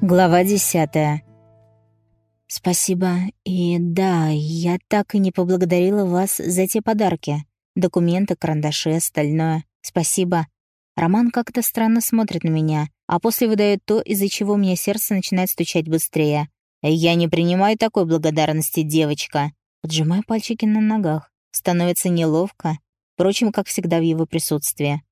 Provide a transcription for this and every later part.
Глава десятая. Спасибо. И да, я так и не поблагодарила вас за те подарки. Документы, карандаши, остальное. Спасибо. Роман как-то странно смотрит на меня, а после выдает то, из-за чего у меня сердце начинает стучать быстрее. «Я не принимаю такой благодарности, девочка». Поджимаю пальчики на ногах. Становится неловко. Впрочем, как всегда в его присутствии.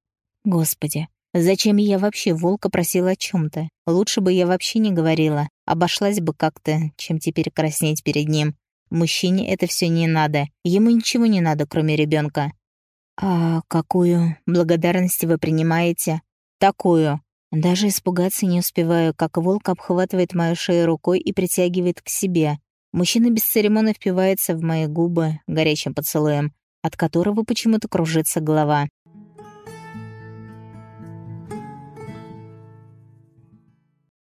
Господи, Зачем я вообще волка просила о чем то Лучше бы я вообще не говорила. Обошлась бы как-то, чем теперь краснеть перед ним. Мужчине это все не надо. Ему ничего не надо, кроме ребенка. «А какую благодарность вы принимаете?» «Такую». Даже испугаться не успеваю, как волк обхватывает мою шею рукой и притягивает к себе. Мужчина без церемонно впивается в мои губы горячим поцелуем, от которого почему-то кружится голова.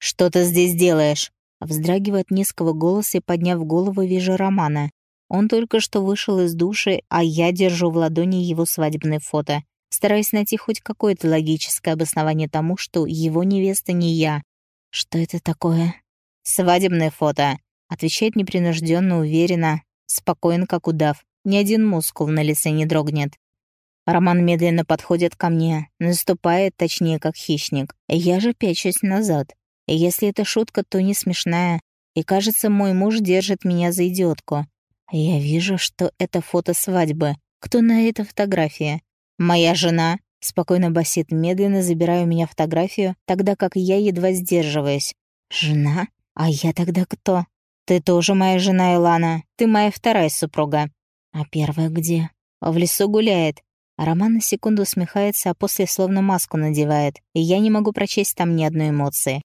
«Что ты здесь делаешь?» Вздрагивая от низкого голоса и подняв голову, вижу Романа. Он только что вышел из души, а я держу в ладони его свадебное фото, стараясь найти хоть какое-то логическое обоснование тому, что его невеста не я. Что это такое? «Свадебное фото», — отвечает непринужденно, уверенно, спокоен, как удав. Ни один мускул на лице не дрогнет. Роман медленно подходит ко мне, наступает, точнее, как хищник. Я же пячусь назад. Если это шутка, то не смешная. И кажется, мой муж держит меня за идиотку. Я вижу, что это фото свадьбы. Кто на этой фотографии? Моя жена. Спокойно басит, медленно забирая у меня фотографию, тогда как я едва сдерживаюсь. Жена? А я тогда кто? Ты тоже моя жена, Илана. Ты моя вторая супруга. А первая где? В лесу гуляет. Роман на секунду усмехается, а после словно маску надевает, и я не могу прочесть там ни одной эмоции.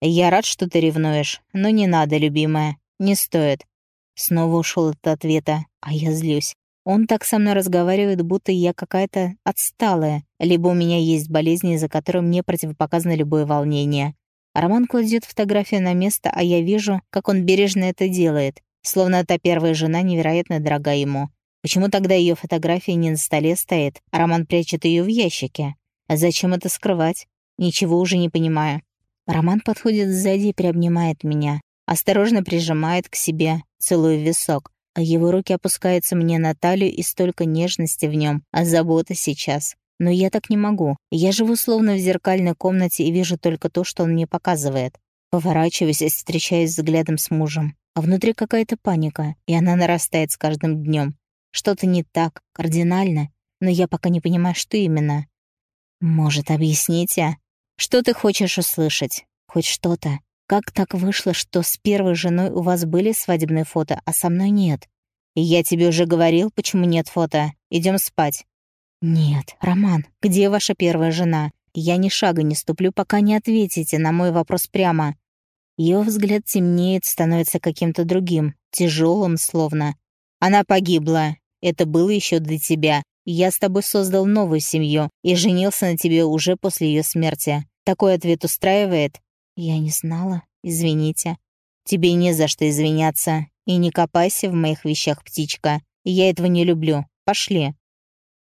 «Я рад, что ты ревнуешь, но не надо, любимая. Не стоит». Снова ушел от ответа, а я злюсь. Он так со мной разговаривает, будто я какая-то отсталая, либо у меня есть болезни, из-за которой мне противопоказано любое волнение. Роман кладет фотографию на место, а я вижу, как он бережно это делает, словно та первая жена невероятно дорога ему. Почему тогда ее фотография не на столе стоит, а Роман прячет ее в ящике? А зачем это скрывать? Ничего уже не понимаю. Роман подходит сзади и приобнимает меня, осторожно прижимает к себе, целуя висок, а его руки опускаются мне на талию и столько нежности в нем, а забота сейчас. Но я так не могу. Я живу словно в зеркальной комнате и вижу только то, что он мне показывает. Поворачиваюсь и встречаюсь взглядом с мужем. А внутри какая-то паника, и она нарастает с каждым днем. Что-то не так, кардинально, но я пока не понимаю, что именно. «Может, объясните?» Что ты хочешь услышать? Хоть что-то. Как так вышло, что с первой женой у вас были свадебные фото, а со мной нет? Я тебе уже говорил, почему нет фото. Идем спать. Нет, Роман, где ваша первая жена? Я ни шага не ступлю, пока не ответите на мой вопрос прямо. Ее взгляд темнеет, становится каким-то другим, тяжелым словно. Она погибла. Это было еще до тебя. Я с тобой создал новую семью и женился на тебе уже после ее смерти. Такой ответ устраивает? Я не знала. Извините. Тебе не за что извиняться. И не копайся в моих вещах, птичка. Я этого не люблю. Пошли.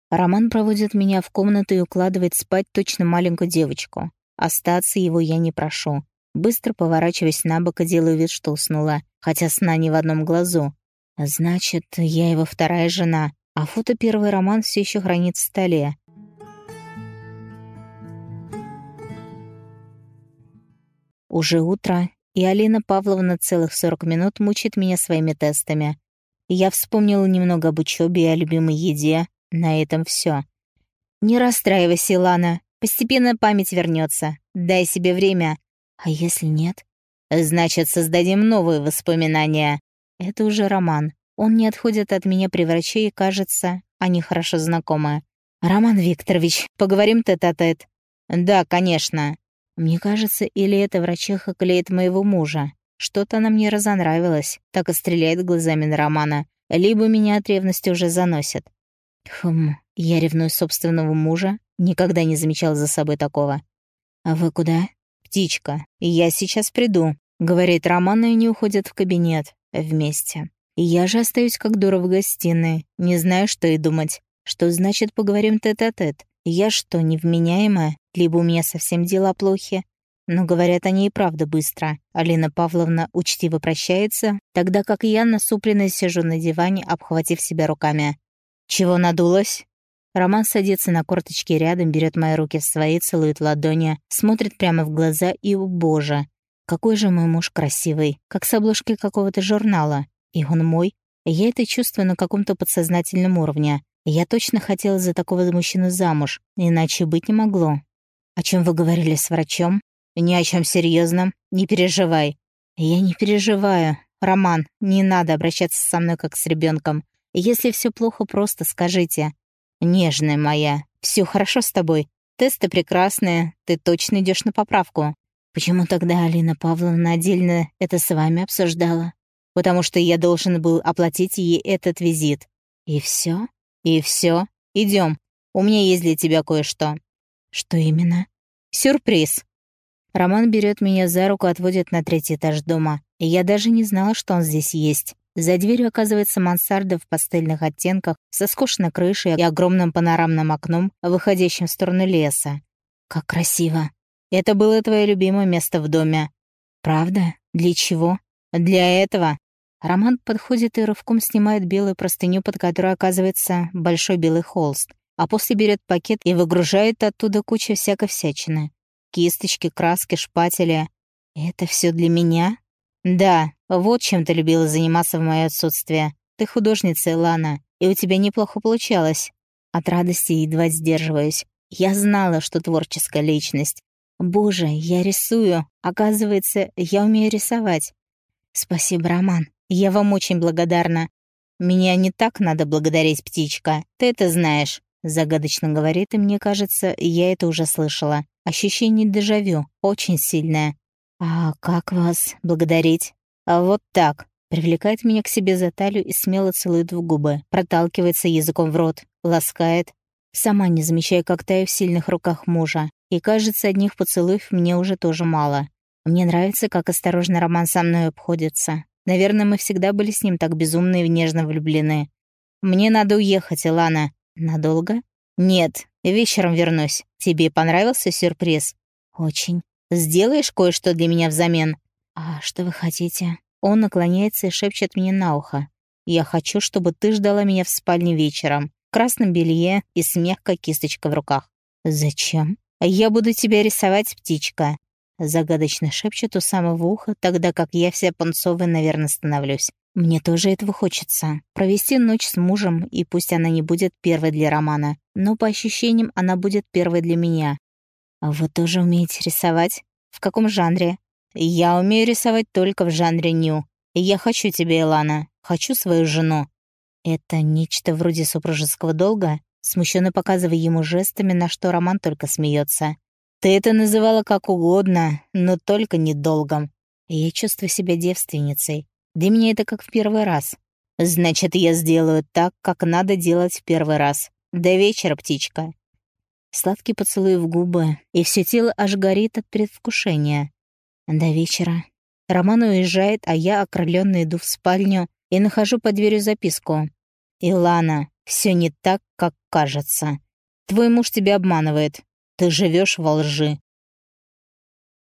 Роман проводит меня в комнату и укладывает спать точно маленькую девочку. Остаться его я не прошу. Быстро поворачиваясь на бок и делаю вид, что уснула, хотя сна ни в одном глазу. Значит, я его вторая жена, а фото первый роман все еще хранит в столе. Уже утро, и Алина Павловна целых 40 минут мучит меня своими тестами. Я вспомнила немного об учебе и о любимой еде. На этом все. Не расстраивайся, Илана. Постепенно память вернется. Дай себе время. А если нет? Значит, создадим новые воспоминания. Это уже роман. Он не отходит от меня при враче, и, кажется, они хорошо знакомы. «Роман Викторович, поговорим тет-а-тет?» -тет. «Да, конечно». Мне кажется, или эта врачиха клеит моего мужа. Что-то она мне разонравилась, так и стреляет глазами на Романа. Либо меня от ревности уже заносит. Хм, я ревную собственного мужа, никогда не замечал за собой такого. «А вы куда?» «Птичка, я сейчас приду», — говорит Роман, и не уходят в кабинет. Вместе. И я же остаюсь как дура в гостиной, не знаю, что и думать. Что значит поговорим тет-а-тет? -тет? Я что, невменяемая? Либо у меня совсем дела плохи? но говорят они и правда быстро. Алина Павловна учтиво прощается, тогда как я насупленно сижу на диване, обхватив себя руками. «Чего надулась?» Роман садится на корточки рядом, берет мои руки в свои, целует ладони, смотрит прямо в глаза и, о боже, какой же мой муж красивый, как с обложки какого-то журнала. И он мой. Я это чувствую на каком-то подсознательном уровне. Я точно хотела за такого мужчину замуж, иначе быть не могло. «О чем вы говорили с врачом?» «Ни о чем серьезном. Не переживай». «Я не переживаю. Роман, не надо обращаться со мной как с ребенком. Если все плохо, просто скажите. «Нежная моя, все хорошо с тобой. Тесты прекрасные, ты точно идешь на поправку». «Почему тогда Алина Павловна отдельно это с вами обсуждала?» «Потому что я должен был оплатить ей этот визит». «И все? «И все. Идем. У меня есть для тебя кое-что». «Что именно?» «Сюрприз». Роман берет меня за руку, отводит на третий этаж дома. Я даже не знала, что он здесь есть. За дверью оказывается мансарда в пастельных оттенках, со скошенной крышей и огромным панорамным окном, выходящим в сторону леса. Как красиво. Это было твое любимое место в доме. Правда? Для чего? Для этого. Роман подходит и рывком снимает белую простыню, под которой оказывается большой белый холст, а после берет пакет и выгружает оттуда кучу всякой всячины. Кисточки, краски, шпатели. Это все для меня? Да, вот чем ты любила заниматься в мое отсутствие. Ты художница, Илана, и у тебя неплохо получалось. От радости едва сдерживаюсь. Я знала, что творческая личность. Боже, я рисую. Оказывается, я умею рисовать. Спасибо, Роман. Я вам очень благодарна. Меня не так надо благодарить, птичка. Ты это знаешь. Загадочно говорит, и мне кажется, я это уже слышала. Ощущение дежавю, очень сильное. «А как вас благодарить?» «А вот так». Привлекает меня к себе за талию и смело целует в губы, проталкивается языком в рот, ласкает. Сама не замечая, как таю в сильных руках мужа. И кажется, одних поцелуев мне уже тоже мало. Мне нравится, как осторожно Роман со мной обходится. Наверное, мы всегда были с ним так безумно и нежно влюблены. «Мне надо уехать, Илана». «Надолго?» «Нет, вечером вернусь. Тебе понравился сюрприз?» «Очень. Сделаешь кое-что для меня взамен?» «А что вы хотите?» Он наклоняется и шепчет мне на ухо. «Я хочу, чтобы ты ждала меня в спальне вечером, в красном белье и с мягкой кисточкой в руках». «Зачем?» «Я буду тебя рисовать, птичка», — загадочно шепчет у самого уха, тогда как я вся пунцовая, наверное, становлюсь. Мне тоже этого хочется. Провести ночь с мужем, и пусть она не будет первой для Романа, но по ощущениям она будет первой для меня. А «Вы тоже умеете рисовать? В каком жанре?» «Я умею рисовать только в жанре ню. Я хочу тебя, Илана. Хочу свою жену». «Это нечто вроде супружеского долга?» Смущенно показывая ему жестами, на что Роман только смеется. «Ты это называла как угодно, но только не долгом. Я чувствую себя девственницей. Для меня это как в первый раз. Значит, я сделаю так, как надо делать в первый раз. До вечера, птичка. Сладкий поцелуй в губы, и все тело аж горит от предвкушения. До вечера. Роман уезжает, а я, окрылённо, иду в спальню и нахожу под дверью записку. «Илана, все не так, как кажется. Твой муж тебя обманывает. Ты живешь во лжи.